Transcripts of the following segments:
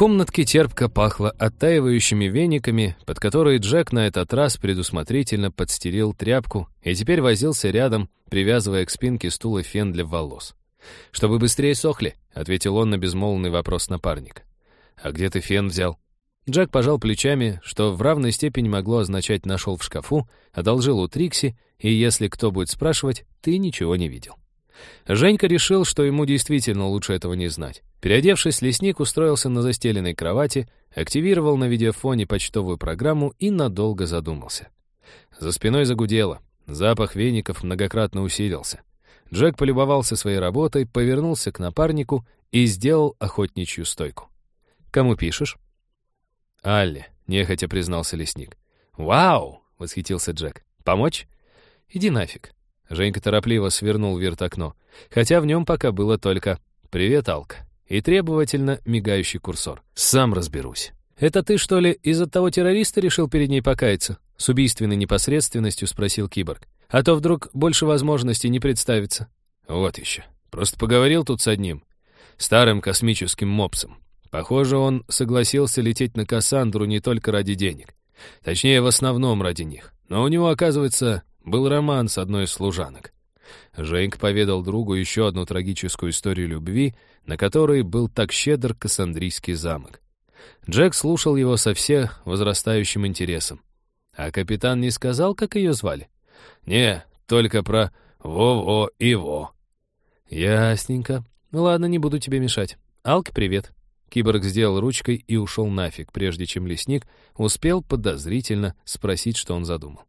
комнатке терпко пахло оттаивающими вениками, под которые Джек на этот раз предусмотрительно подстелил тряпку и теперь возился рядом, привязывая к спинке стула фен для волос. «Чтобы быстрее сохли», — ответил он на безмолвный вопрос напарника. «А где ты фен взял?» Джек пожал плечами, что в равной степени могло означать «нашел в шкафу», одолжил у Трикси, и если кто будет спрашивать, ты ничего не видел. Женька решил, что ему действительно лучше этого не знать. Переодевшись, лесник устроился на застеленной кровати, активировал на видеофоне почтовую программу и надолго задумался. За спиной загудело, запах веников многократно усилился. Джек полюбовался своей работой, повернулся к напарнику и сделал охотничью стойку. «Кому пишешь?» «Алле», — нехотя признался лесник. «Вау!» — восхитился Джек. «Помочь?» «Иди нафиг». Женька торопливо свернул вертокно, хотя в нем пока было только «Привет, Алка» и требовательно мигающий курсор. «Сам разберусь». «Это ты, что ли, из-за того террориста решил перед ней покаяться?» С убийственной непосредственностью спросил киборг. «А то вдруг больше возможностей не представится». «Вот еще. Просто поговорил тут с одним. Старым космическим мопсом. Похоже, он согласился лететь на Кассандру не только ради денег. Точнее, в основном ради них. Но у него, оказывается, был роман с одной из служанок. Женька поведал другу еще одну трагическую историю любви, на которой был так щедр Кассандрийский замок. Джек слушал его со всех возрастающим интересом. А капитан не сказал, как ее звали? «Не, только про Во-Во и Во». «Ясненько. Ладно, не буду тебе мешать. Алке привет». Киборг сделал ручкой и ушел нафиг, прежде чем лесник успел подозрительно спросить, что он задумал.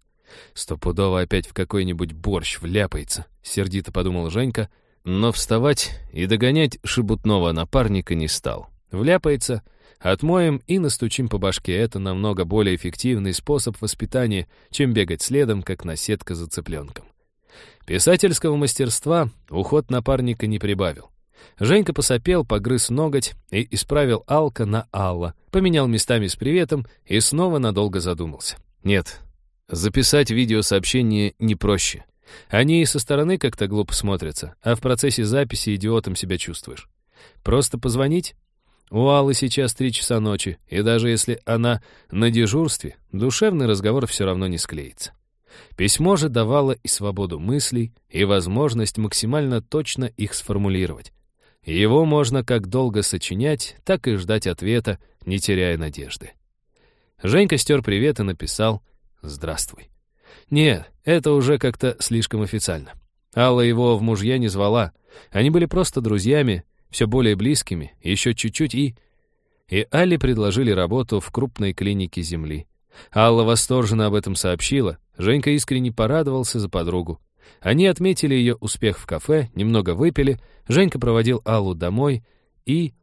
«Стопудово опять в какой-нибудь борщ вляпается», — сердито подумал Женька, но вставать и догонять шебутного напарника не стал. Вляпается, отмоем и настучим по башке. Это намного более эффективный способ воспитания, чем бегать следом, как наседка за цыпленком. Писательского мастерства уход напарника не прибавил. Женька посопел, погрыз ноготь и исправил Алка на Алла, поменял местами с приветом и снова надолго задумался. Нет, записать видеосообщение не проще. Они и со стороны как-то глупо смотрятся, а в процессе записи идиотом себя чувствуешь. Просто позвонить? У Аллы сейчас три часа ночи, и даже если она на дежурстве, душевный разговор все равно не склеится. Письмо же давало и свободу мыслей, и возможность максимально точно их сформулировать. Его можно как долго сочинять, так и ждать ответа, не теряя надежды. Женька стер привет и написал «Здравствуй». Нет, это уже как-то слишком официально. Алла его в мужья не звала. Они были просто друзьями, все более близкими, еще чуть-чуть и... И Алле предложили работу в крупной клинике Земли. Алла восторженно об этом сообщила. Женька искренне порадовался за подругу. Они отметили ее успех в кафе, немного выпили, Женька проводил Аллу домой и...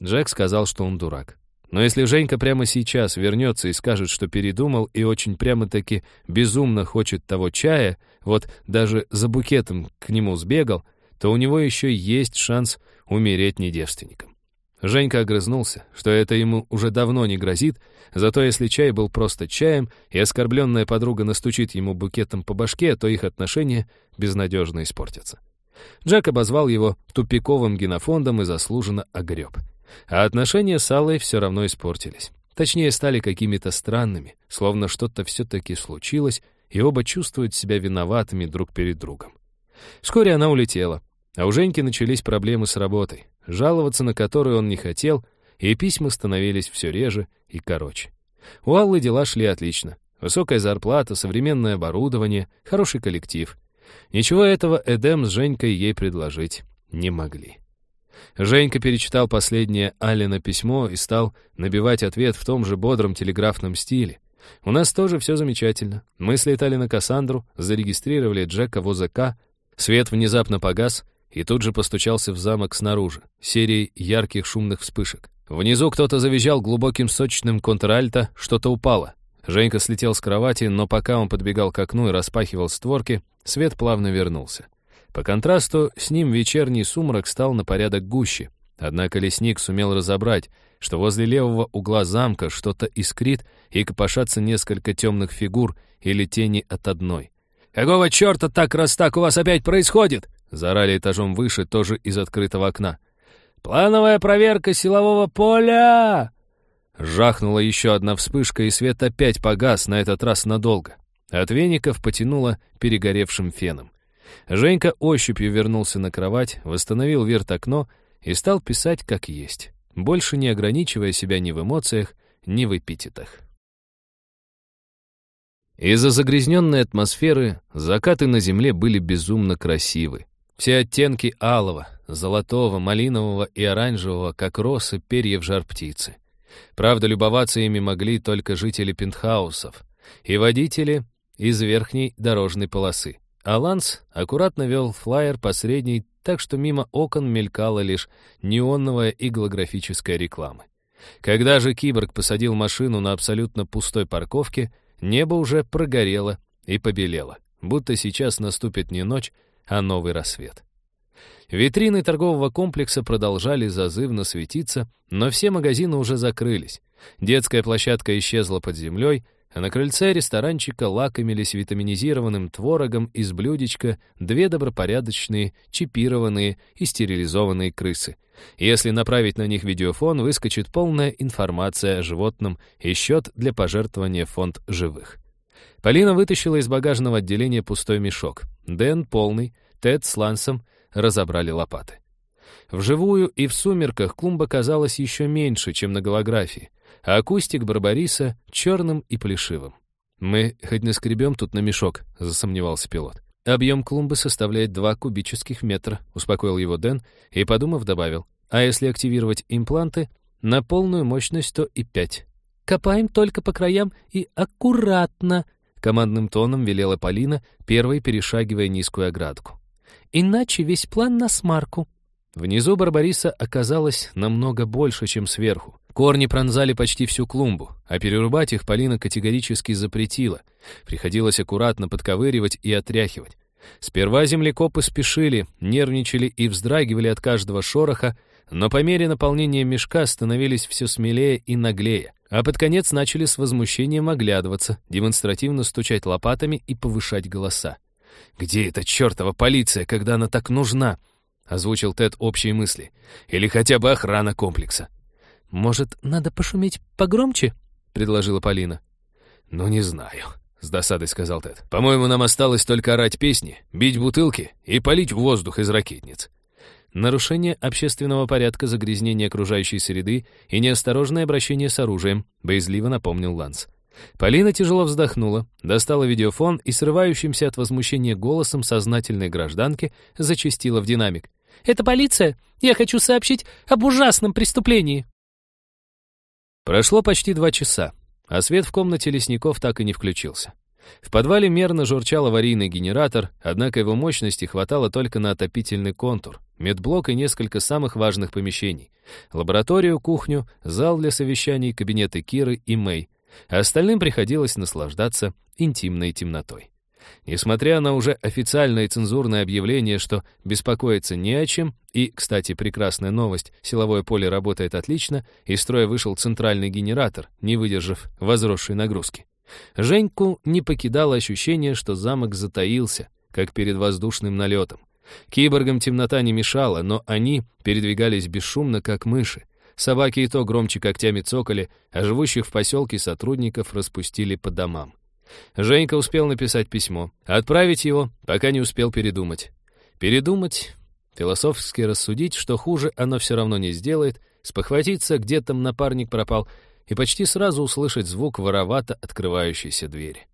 Джек сказал, что он дурак. Но если Женька прямо сейчас вернется и скажет, что передумал и очень прямо-таки безумно хочет того чая, вот даже за букетом к нему сбегал, то у него еще есть шанс умереть недевственником. Женька огрызнулся, что это ему уже давно не грозит, зато если чай был просто чаем, и оскорбленная подруга настучит ему букетом по башке, то их отношения безнадежно испортятся. Джек обозвал его тупиковым генофондом и заслуженно огреб. А отношения с Аллой все равно испортились. Точнее, стали какими-то странными, словно что-то все-таки случилось, и оба чувствуют себя виноватыми друг перед другом. Вскоре она улетела, а у Женьки начались проблемы с работой жаловаться на которую он не хотел, и письма становились все реже и короче. У Аллы дела шли отлично. Высокая зарплата, современное оборудование, хороший коллектив. Ничего этого Эдем с Женькой ей предложить не могли. Женька перечитал последнее Алина письмо и стал набивать ответ в том же бодром телеграфном стиле. «У нас тоже все замечательно. Мы слетали на Кассандру, зарегистрировали Джека в ОЗК. Свет внезапно погас, и тут же постучался в замок снаружи, серией ярких шумных вспышек. Внизу кто-то завизжал глубоким сочным контральто, что-то упало. Женька слетел с кровати, но пока он подбегал к окну и распахивал створки, свет плавно вернулся. По контрасту с ним вечерний сумрак стал на порядок гуще. Однако лесник сумел разобрать, что возле левого угла замка что-то искрит и копошатся несколько темных фигур или тени от одной. «Какого черта так раз так у вас опять происходит?» Заорали этажом выше, тоже из открытого окна. «Плановая проверка силового поля!» Жахнула еще одна вспышка, и свет опять погас, на этот раз надолго. От веников потянуло перегоревшим феном. Женька ощупью вернулся на кровать, восстановил верт-окно и стал писать как есть, больше не ограничивая себя ни в эмоциях, ни в эпитетах. Из-за загрязненной атмосферы закаты на земле были безумно красивы. Все оттенки алого, золотого, малинового и оранжевого, как росы перьев жар птицы. Правда, любоваться ими могли только жители пентхаусов и водители из верхней дорожной полосы. А Ланс аккуратно вел флайер по средней, так что мимо окон мелькала лишь неоновая и голографическая реклама. Когда же киборг посадил машину на абсолютно пустой парковке, небо уже прогорело и побелело, будто сейчас наступит не ночь, а новый рассвет. Витрины торгового комплекса продолжали зазывно светиться, но все магазины уже закрылись. Детская площадка исчезла под землей, а на крыльце ресторанчика лакомились витаминизированным творогом из блюдечка две добропорядочные, чипированные и стерилизованные крысы. Если направить на них видеофон, выскочит полная информация о животном и счет для пожертвования фонд живых. Полина вытащила из багажного отделения пустой мешок. Дэн полный, Тед с Лансом разобрали лопаты. Вживую и в сумерках клумба казалась еще меньше, чем на голографии, а акустик Барбариса черным и плешивым. «Мы хоть наскребем тут на мешок», — засомневался пилот. «Объем клумбы составляет 2 кубических метра», — успокоил его Дэн и, подумав, добавил. «А если активировать импланты, на полную мощность то и 5». «Копаем только по краям и аккуратно», — командным тоном велела Полина, первой перешагивая низкую оградку. «Иначе весь план на смарку». Внизу Барбариса оказалось намного больше, чем сверху. Корни пронзали почти всю клумбу, а перерубать их Полина категорически запретила. Приходилось аккуратно подковыривать и отряхивать. Сперва землекопы спешили, нервничали и вздрагивали от каждого шороха, но по мере наполнения мешка становились все смелее и наглее, а под конец начали с возмущением оглядываться, демонстративно стучать лопатами и повышать голоса. «Где эта чертова полиция, когда она так нужна?» — озвучил Тед общие мысли. «Или хотя бы охрана комплекса». «Может, надо пошуметь погромче?» — предложила Полина. «Ну, не знаю», — с досадой сказал Тед. «По-моему, нам осталось только орать песни, бить бутылки и палить в воздух из ракетниц». Нарушение общественного порядка, загрязнение окружающей среды и неосторожное обращение с оружием, боязливо напомнил Ланс. Полина тяжело вздохнула, достала видеофон и срывающимся от возмущения голосом сознательной гражданки зачастила в динамик. «Это полиция! Я хочу сообщить об ужасном преступлении!» Прошло почти два часа, а свет в комнате лесников так и не включился. В подвале мерно журчал аварийный генератор, однако его мощности хватало только на отопительный контур, медблок и несколько самых важных помещений. Лабораторию, кухню, зал для совещаний, кабинеты Киры и Мэй. А остальным приходилось наслаждаться интимной темнотой. Несмотря на уже официальное цензурное объявление, что беспокоиться не о чем, и, кстати, прекрасная новость, силовое поле работает отлично, из строя вышел центральный генератор, не выдержав возросшей нагрузки. Женьку не покидало ощущение, что замок затаился, как перед воздушным налетом. Киборгам темнота не мешала, но они передвигались бесшумно, как мыши. Собаки и то громче когтями цокали, а живущих в поселке сотрудников распустили по домам. Женька успел написать письмо. Отправить его, пока не успел передумать. Передумать, философски рассудить, что хуже оно все равно не сделает, спохватиться, где там напарник пропал, и почти сразу услышать звук воровато открывающейся двери.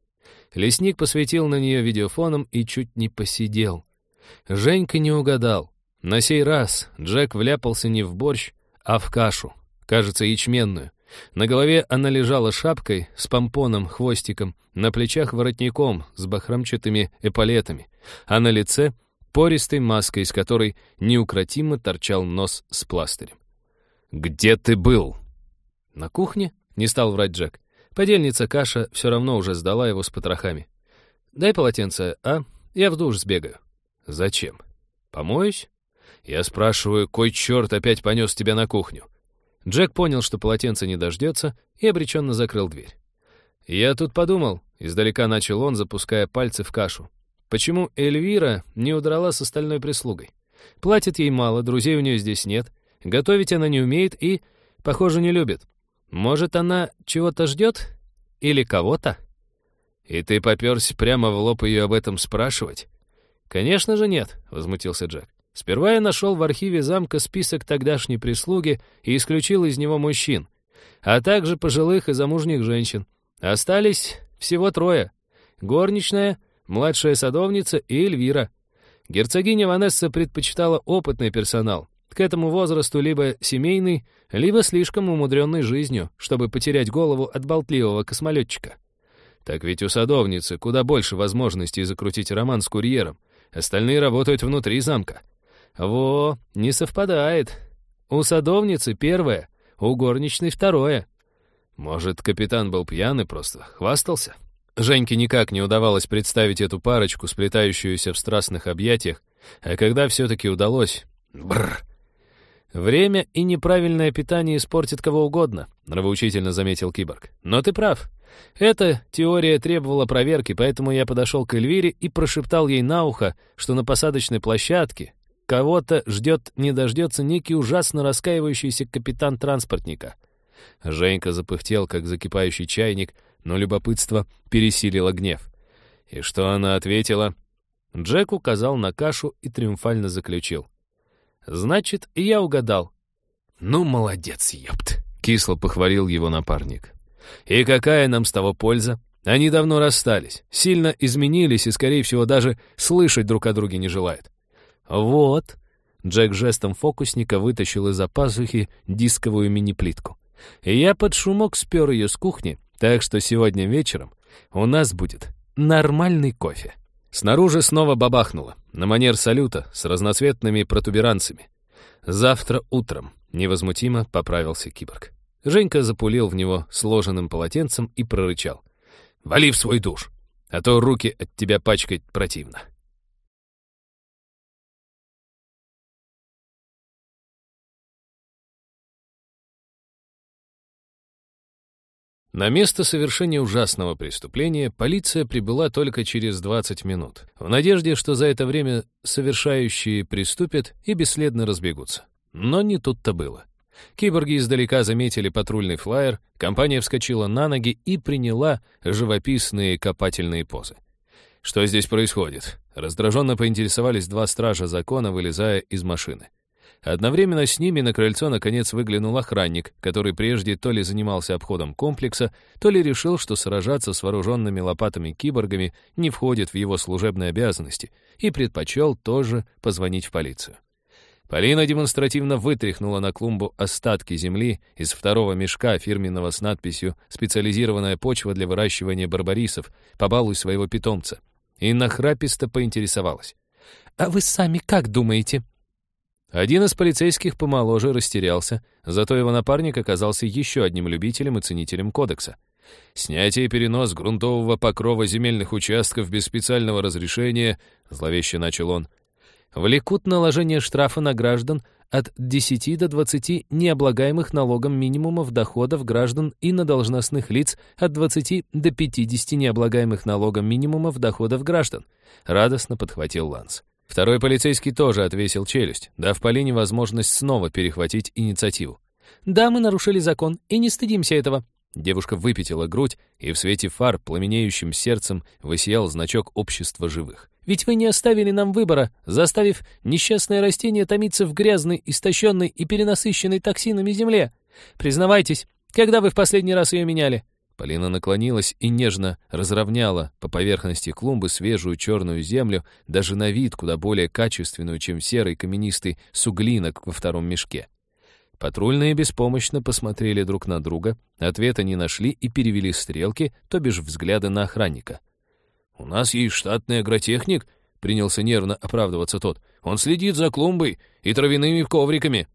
Лесник посветил на нее видеофоном и чуть не посидел. Женька не угадал. На сей раз Джек вляпался не в борщ, а в кашу, кажется, ячменную. На голове она лежала шапкой с помпоном, хвостиком, на плечах воротником с бахромчатыми эполетами, а на лице пористой маской, из которой неукротимо торчал нос с пластырем. «Где ты был?» «На кухне?» — не стал врать Джек. Подельница Каша все равно уже сдала его с потрохами. «Дай полотенце, а? Я в душ сбегаю». «Зачем? Помоюсь?» «Я спрашиваю, кой черт опять понес тебя на кухню?» Джек понял, что полотенце не дождется, и обреченно закрыл дверь. «Я тут подумал», — издалека начал он, запуская пальцы в кашу. «Почему Эльвира не удрала с остальной прислугой? Платит ей мало, друзей у нее здесь нет. Готовить она не умеет и, похоже, не любит. Может, она чего-то ждет? Или кого-то? И ты попёрся прямо в лоб ее об этом спрашивать? Конечно же нет, возмутился Джек. Сперва я нашел в архиве замка список тогдашней прислуги и исключил из него мужчин, а также пожилых и замужних женщин. Остались всего трое. Горничная, младшая садовница и Эльвира. Герцогиня Ванесса предпочитала опытный персонал. К этому возрасту либо семейный, либо слишком умудренный жизнью, чтобы потерять голову от болтливого космолетчика. Так ведь у садовницы куда больше возможностей закрутить роман с курьером. Остальные работают внутри замка. Во, не совпадает. У садовницы первое, у горничной второе. Может, капитан был пьяный просто, хвастался? Женьке никак не удавалось представить эту парочку, сплетающуюся в страстных объятиях, а когда все-таки удалось... Бррр! «Время и неправильное питание испортит кого угодно», — нравоучительно заметил киборг. «Но ты прав. Эта теория требовала проверки, поэтому я подошел к Эльвире и прошептал ей на ухо, что на посадочной площадке кого-то ждет, не дождется некий ужасно раскаивающийся капитан транспортника. Женька запыхтел, как закипающий чайник, но любопытство пересилило гнев. И что она ответила? Джек указал на кашу и триумфально заключил. «Значит, я угадал». «Ну, молодец, ёпт!» — кисло похвалил его напарник. «И какая нам с того польза? Они давно расстались, сильно изменились и, скорее всего, даже слышать друг о друге не желают. «Вот». Джек жестом фокусника вытащил из-за пазухи дисковую мини-плитку. я под шумок спер ее с кухни, так что сегодня вечером у нас будет нормальный кофе. Снаружи снова бабахнуло, на манер салюта, с разноцветными протуберанцами. «Завтра утром», — невозмутимо поправился киборг. Женька запулил в него сложенным полотенцем и прорычал. «Вали в свой душ, а то руки от тебя пачкать противно». На место совершения ужасного преступления полиция прибыла только через 20 минут, в надежде, что за это время совершающие приступят и бесследно разбегутся. Но не тут-то было. Киборги издалека заметили патрульный флайер, компания вскочила на ноги и приняла живописные копательные позы. «Что здесь происходит?» Раздраженно поинтересовались два стража закона, вылезая из машины. Одновременно с ними на крыльцо наконец выглянул охранник, который прежде то ли занимался обходом комплекса, то ли решил, что сражаться с вооруженными лопатами-киборгами не входит в его служебные обязанности, и предпочел тоже позвонить в полицию. Полина демонстративно вытряхнула на клумбу остатки земли из второго мешка фирменного с надписью «Специализированная почва для выращивания барбарисов. Побалуй своего питомца». И нахраписто поинтересовалась. «А вы сами как думаете?» Один из полицейских помоложе растерялся, зато его напарник оказался еще одним любителем и ценителем кодекса. «Снятие и перенос грунтового покрова земельных участков без специального разрешения», — зловеще начал он, «влекут наложение штрафа на граждан от 10 до 20 необлагаемых налогом минимумов доходов граждан и на должностных лиц от 20 до 50 необлагаемых налогом минимумов доходов граждан», — радостно подхватил Ланс. Второй полицейский тоже отвесил челюсть, дав Полине возможность снова перехватить инициативу. «Да, мы нарушили закон, и не стыдимся этого». Девушка выпятила грудь, и в свете фар пламенеющим сердцем высиял значок общества живых. «Ведь вы не оставили нам выбора, заставив несчастное растение томиться в грязной, истощенной и перенасыщенной токсинами земле. Признавайтесь, когда вы в последний раз ее меняли?» Полина наклонилась и нежно разровняла по поверхности клумбы свежую черную землю, даже на вид куда более качественную, чем серый каменистый суглинок во втором мешке. Патрульные беспомощно посмотрели друг на друга, ответа не нашли и перевели стрелки, то бишь взгляды на охранника. «У нас есть штатный агротехник», — принялся нервно оправдываться тот. «Он следит за клумбой и травяными ковриками».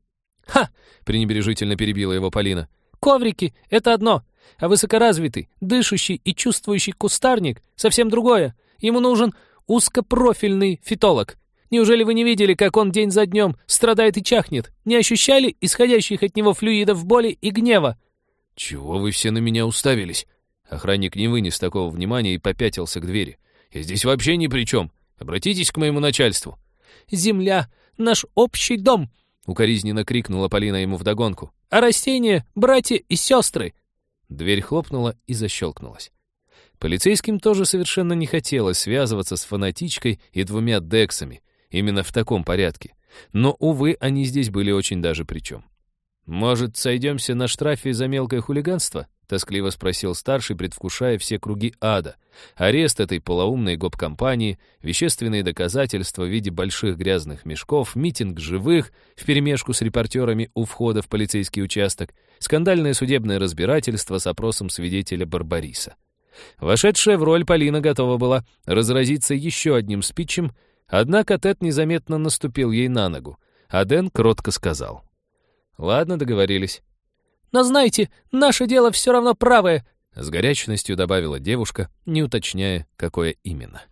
«Ха!» — пренебрежительно перебила его Полина. «Коврики — это одно, а высокоразвитый, дышащий и чувствующий кустарник — совсем другое. Ему нужен узкопрофильный фитолог. Неужели вы не видели, как он день за днем страдает и чахнет? Не ощущали исходящих от него флюидов боли и гнева?» «Чего вы все на меня уставились?» Охранник не вынес такого внимания и попятился к двери. «Я здесь вообще ни при чем. Обратитесь к моему начальству». «Земля — наш общий дом», — укоризненно крикнула Полина ему вдогонку. «А растения, братья и сестры!» Дверь хлопнула и защелкнулась. Полицейским тоже совершенно не хотелось связываться с фанатичкой и двумя дексами, именно в таком порядке. Но, увы, они здесь были очень даже при чем. «Может, сойдемся на штрафе за мелкое хулиганство?» — тоскливо спросил старший, предвкушая все круги ада. Арест этой полоумной гоп-компании, вещественные доказательства в виде больших грязных мешков, митинг живых вперемешку с репортерами у входа в полицейский участок, скандальное судебное разбирательство с опросом свидетеля Барбариса. Вошедшая в роль Полина готова была разразиться еще одним спичем, однако Тед незаметно наступил ей на ногу, а Дэн кротко сказал — Ладно, договорились. Но знаете, наше дело все равно правое, с горячностью добавила девушка, не уточняя, какое именно.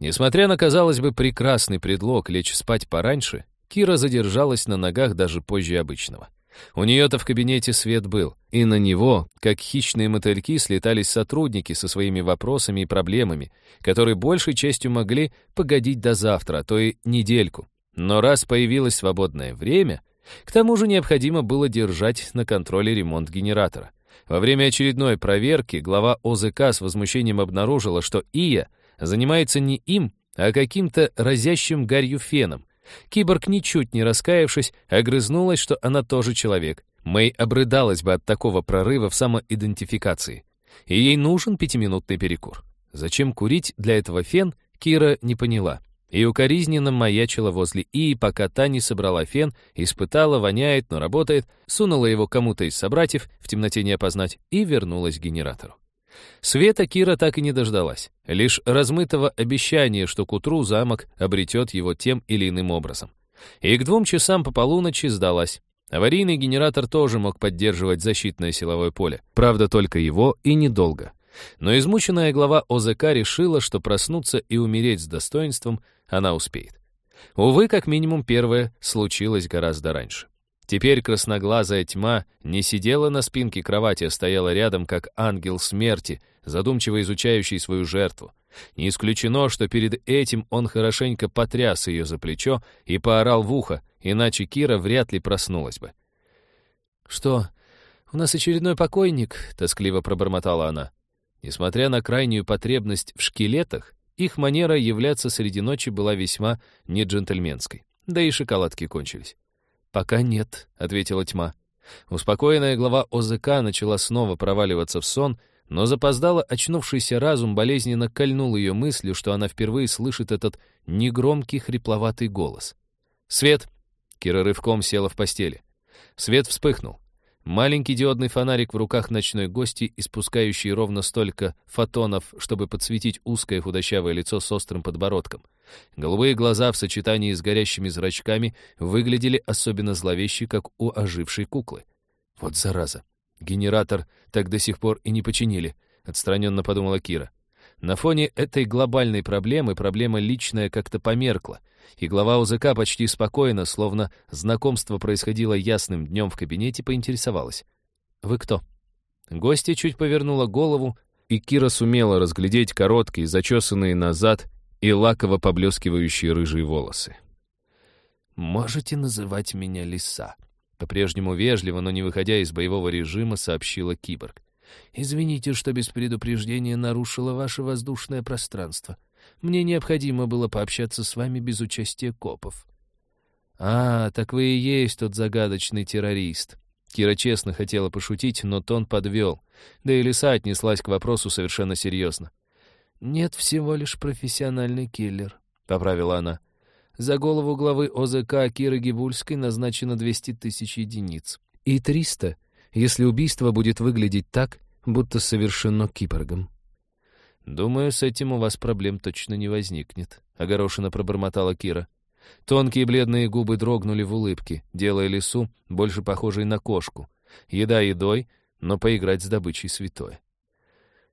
Несмотря на, казалось бы, прекрасный предлог лечь спать пораньше, Кира задержалась на ногах даже позже обычного. У нее-то в кабинете свет был, и на него, как хищные мотыльки, слетались сотрудники со своими вопросами и проблемами, которые большей частью могли погодить до завтра, а то и недельку. Но раз появилось свободное время, к тому же необходимо было держать на контроле ремонт генератора. Во время очередной проверки глава ОЗК с возмущением обнаружила, что Ия занимается не им, а каким-то разящим гарью феном. Киборг, ничуть не раскаявшись, огрызнулась, что она тоже человек. Мэй обрыдалась бы от такого прорыва в самоидентификации. И ей нужен пятиминутный перекур. Зачем курить для этого фен, Кира не поняла и укоризненно маячила возле И, пока та не собрала фен, испытала, воняет, но работает, сунула его кому-то из собратьев, в темноте не опознать, и вернулась к генератору. Света Кира так и не дождалась, лишь размытого обещания, что к утру замок обретет его тем или иным образом. И к двум часам по полуночи сдалась. Аварийный генератор тоже мог поддерживать защитное силовое поле. Правда, только его и недолго. Но измученная глава ОЗК решила, что проснуться и умереть с достоинством она успеет. Увы, как минимум первое случилось гораздо раньше. Теперь красноглазая тьма не сидела на спинке кровати, а стояла рядом, как ангел смерти, задумчиво изучающий свою жертву. Не исключено, что перед этим он хорошенько потряс ее за плечо и поорал в ухо, иначе Кира вряд ли проснулась бы. «Что, у нас очередной покойник?» — тоскливо пробормотала она. Несмотря на крайнюю потребность в шкелетах, их манера являться среди ночи была весьма неджентльменской. Да и шоколадки кончились. «Пока нет», — ответила тьма. Успокоенная глава ОЗК начала снова проваливаться в сон, но запоздало очнувшийся разум болезненно кольнул ее мыслью, что она впервые слышит этот негромкий хрипловатый голос. «Свет!» — Кира рывком села в постели. Свет вспыхнул. Маленький диодный фонарик в руках ночной гости, испускающий ровно столько фотонов, чтобы подсветить узкое худощавое лицо с острым подбородком. Голубые глаза в сочетании с горящими зрачками выглядели особенно зловеще, как у ожившей куклы. «Вот зараза! Генератор так до сих пор и не починили», — отстраненно подумала Кира. На фоне этой глобальной проблемы проблема личная как-то померкла, и глава УЗК почти спокойно, словно знакомство происходило ясным днем в кабинете, поинтересовалась. «Вы кто?» Гостья чуть повернула голову, и Кира сумела разглядеть короткие, зачесанные назад и лаково поблескивающие рыжие волосы. «Можете называть меня Лиса», — по-прежнему вежливо, но не выходя из боевого режима, сообщила киборг. Извините, что без предупреждения нарушила ваше воздушное пространство. Мне необходимо было пообщаться с вами без участия копов». «А, так вы и есть тот загадочный террорист». Кира честно хотела пошутить, но тон подвел. Да и Лиса отнеслась к вопросу совершенно серьезно. «Нет, всего лишь профессиональный киллер», — поправила она. «За голову главы ОЗК Киры Гибульской назначено 200 тысяч единиц. И 300, если убийство будет выглядеть так, будто совершено киборгом. «Думаю, с этим у вас проблем точно не возникнет», — огорошенно пробормотала Кира. Тонкие бледные губы дрогнули в улыбке, делая лису больше похожей на кошку. Еда едой, но поиграть с добычей святое.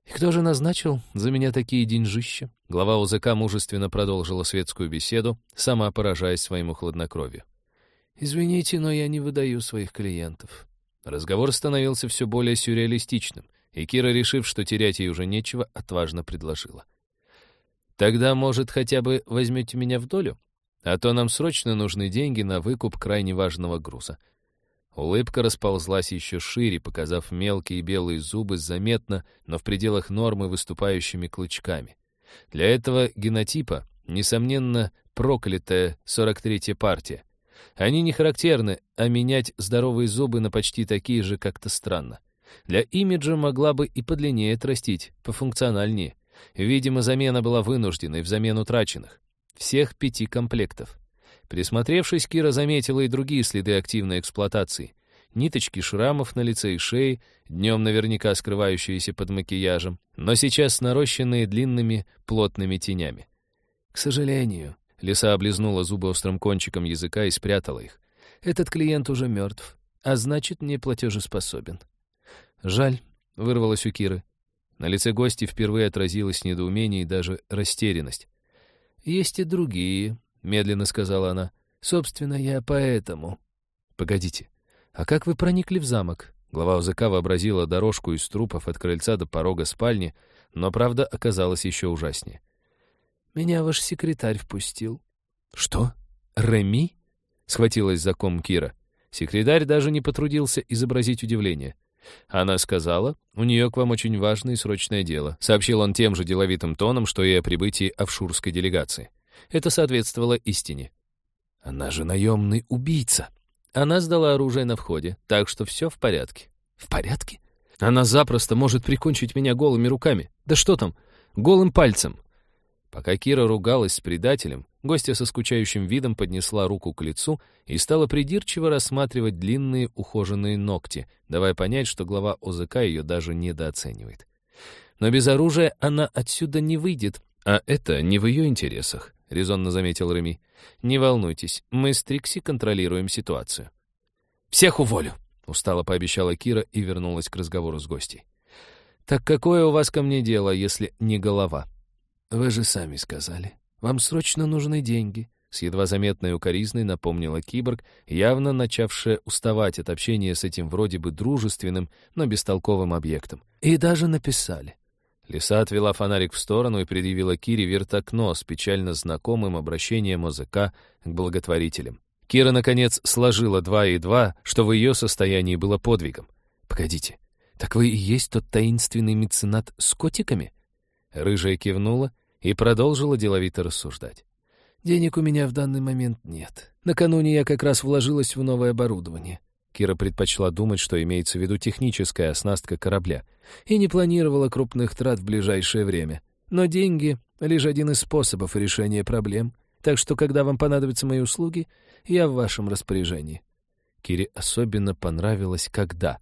«И кто же назначил за меня такие деньжища?» Глава УЗК мужественно продолжила светскую беседу, сама поражаясь своему хладнокровию. «Извините, но я не выдаю своих клиентов». Разговор становился все более сюрреалистичным и Кира, решив, что терять ей уже нечего, отважно предложила. «Тогда, может, хотя бы возьмете меня в долю?» а то нам срочно нужны деньги на выкуп крайне важного груза». Улыбка расползлась еще шире, показав мелкие белые зубы заметно, но в пределах нормы выступающими клычками. Для этого генотипа, несомненно, проклятая 43-я партия. Они не характерны, а менять здоровые зубы на почти такие же как-то странно. Для имиджа могла бы и подлиннее отрастить, пофункциональнее. Видимо, замена была вынужденной взамен утраченных. Всех пяти комплектов. Присмотревшись, Кира заметила и другие следы активной эксплуатации. Ниточки шрамов на лице и шее, днем наверняка скрывающиеся под макияжем, но сейчас нарощенные длинными плотными тенями. К сожалению, Лиса облизнула зубы острым кончиком языка и спрятала их. Этот клиент уже мертв, а значит, не платежеспособен. Жаль, вырвалось у Киры. На лице гости впервые отразилось недоумение и даже растерянность. «Есть и другие», — медленно сказала она. «Собственно, я поэтому». «Погодите, а как вы проникли в замок?» Глава ОЗК вообразила дорожку из трупов от крыльца до порога спальни, но правда оказалась еще ужаснее. «Меня ваш секретарь впустил». «Что? Реми?» — схватилась за ком Кира. Секретарь даже не потрудился изобразить удивление. Она сказала, у нее к вам очень важное и срочное дело, сообщил он тем же деловитым тоном, что и о прибытии офшурской делегации. Это соответствовало истине. Она же наемный убийца. Она сдала оружие на входе, так что все в порядке. В порядке? Она запросто может прикончить меня голыми руками. Да что там, голым пальцем. Пока Кира ругалась с предателем, гостья со скучающим видом поднесла руку к лицу и стала придирчиво рассматривать длинные ухоженные ногти, давая понять, что глава ОЗК ее даже недооценивает. Но без оружия она отсюда не выйдет, а это не в ее интересах. — резонно заметил Реми. «Не волнуйтесь, мы с Трикси контролируем ситуацию». «Всех уволю!» — устало пообещала Кира и вернулась к разговору с гостей. «Так какое у вас ко мне дело, если не голова?» «Вы же сами сказали. Вам срочно нужны деньги», — с едва заметной укоризной напомнила киборг, явно начавшая уставать от общения с этим вроде бы дружественным, но бестолковым объектом. «И даже написали. Лиса отвела фонарик в сторону и предъявила Кире вертокно с печально знакомым обращением ОЗК к благотворителям. Кира, наконец, сложила два и два, что в ее состоянии было подвигом. «Погодите, так вы и есть тот таинственный меценат с котиками?» Рыжая кивнула и продолжила деловито рассуждать. «Денег у меня в данный момент нет. Накануне я как раз вложилась в новое оборудование. Кира предпочла думать, что имеется в виду техническая оснастка корабля, и не планировала крупных трат в ближайшее время. Но деньги — лишь один из способов решения проблем, так что, когда вам понадобятся мои услуги, я в вашем распоряжении». Кире особенно понравилось «когда»,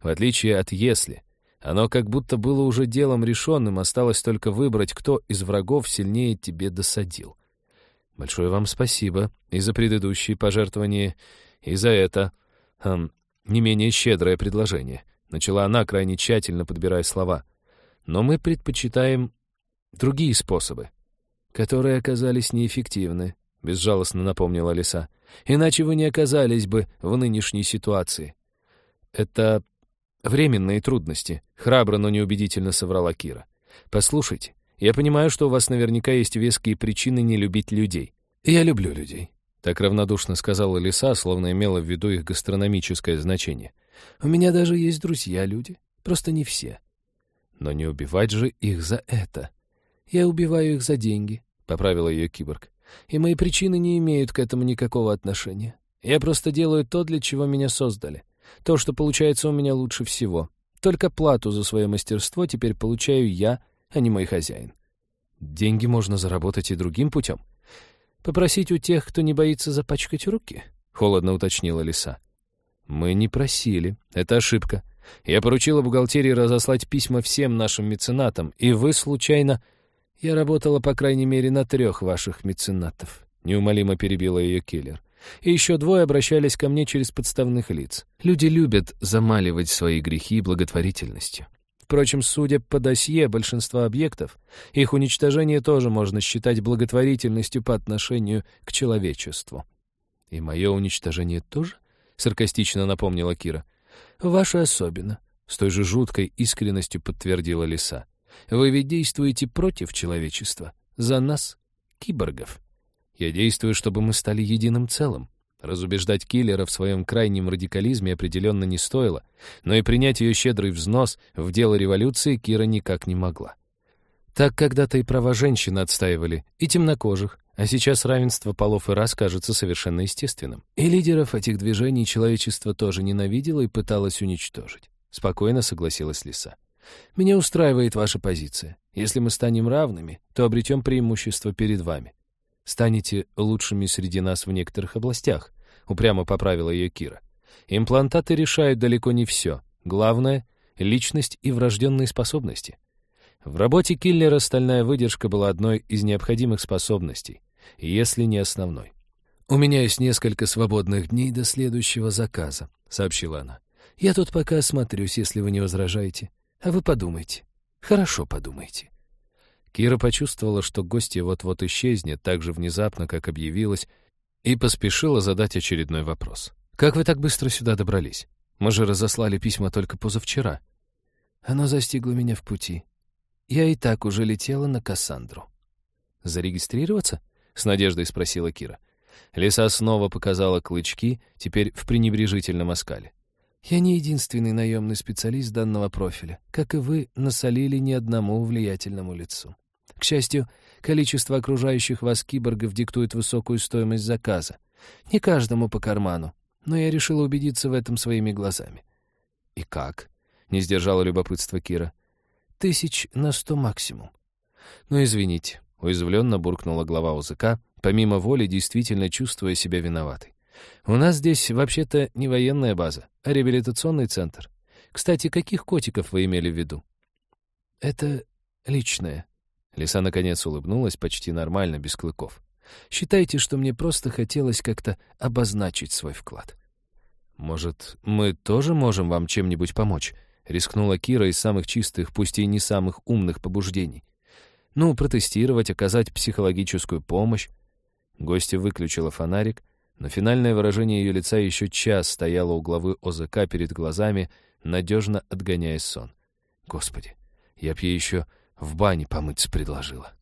в отличие от «если». Оно как будто было уже делом решенным, осталось только выбрать, кто из врагов сильнее тебе досадил. Большое вам спасибо и за предыдущие пожертвования, и за это хм, не менее щедрое предложение. Начала она, крайне тщательно подбирая слова. Но мы предпочитаем другие способы, которые оказались неэффективны, безжалостно напомнила Лиса. Иначе вы не оказались бы в нынешней ситуации. Это временные трудности, храбро, но неубедительно соврала Кира. Послушайте, я понимаю, что у вас наверняка есть веские причины не любить людей. Я люблю людей. Так равнодушно сказала лиса, словно имела в виду их гастрономическое значение. «У меня даже есть друзья-люди, просто не все. Но не убивать же их за это. Я убиваю их за деньги», — поправила ее киборг. «И мои причины не имеют к этому никакого отношения. Я просто делаю то, для чего меня создали. То, что получается у меня лучше всего. Только плату за свое мастерство теперь получаю я, а не мой хозяин. Деньги можно заработать и другим путем. «Попросить у тех, кто не боится запачкать руки?» — холодно уточнила лиса. «Мы не просили. Это ошибка. Я поручила бухгалтерии разослать письма всем нашим меценатам, и вы, случайно...» «Я работала, по крайней мере, на трех ваших меценатов», — неумолимо перебила ее киллер. «И еще двое обращались ко мне через подставных лиц. Люди любят замаливать свои грехи благотворительностью. Впрочем, судя по досье большинства объектов, их уничтожение тоже можно считать благотворительностью по отношению к человечеству. «И мое уничтожение тоже?» — саркастично напомнила Кира. «Ваше особенно», — с той же жуткой искренностью подтвердила Лиса. «Вы ведь действуете против человечества, за нас, киборгов». Я действую, чтобы мы стали единым целым. Разубеждать киллера в своем крайнем радикализме определенно не стоило, но и принять ее щедрый взнос в дело революции Кира никак не могла. Так когда-то и права женщин отстаивали, и темнокожих, а сейчас равенство полов и рас кажется совершенно естественным. И лидеров этих движений человечество тоже ненавидело и пыталось уничтожить. Спокойно согласилась Лиса. «Меня устраивает ваша позиция. Если мы станем равными, то обретем преимущество перед вами. Станете лучшими среди нас в некоторых областях, — упрямо поправила ее Кира. «Имплантаты решают далеко не все. Главное — личность и врожденные способности. В работе киллера стальная выдержка была одной из необходимых способностей, если не основной. «У меня есть несколько свободных дней до следующего заказа», — сообщила она. «Я тут пока осмотрюсь, если вы не возражаете. А вы подумайте. Хорошо подумайте». Кира почувствовала, что гостья вот-вот исчезнет так же внезапно, как объявилась, и поспешила задать очередной вопрос. «Как вы так быстро сюда добрались? Мы же разослали письма только позавчера». Оно застигло меня в пути. Я и так уже летела на Кассандру. «Зарегистрироваться?» — с надеждой спросила Кира. Лиса снова показала клычки, теперь в пренебрежительном оскале. «Я не единственный наемный специалист данного профиля. Как и вы, насолили ни одному влиятельному лицу. К счастью, количество окружающих вас киборгов диктует высокую стоимость заказа. Не каждому по карману, но я решила убедиться в этом своими глазами. «И как?» — не сдержала любопытство Кира. «Тысяч на сто максимум». «Ну, извините», — уязвленно буркнула глава УЗК, помимо воли действительно чувствуя себя виноватой. «У нас здесь вообще-то не военная база, а реабилитационный центр. Кстати, каких котиков вы имели в виду?» «Это личное», Лиса наконец улыбнулась почти нормально, без клыков. «Считайте, что мне просто хотелось как-то обозначить свой вклад». «Может, мы тоже можем вам чем-нибудь помочь?» — рискнула Кира из самых чистых, пусть и не самых умных побуждений. «Ну, протестировать, оказать психологическую помощь». Гостья выключила фонарик, но финальное выражение ее лица еще час стояло у главы ОЗК перед глазами, надежно отгоняя сон. «Господи, я б ей еще в бане помыться предложила.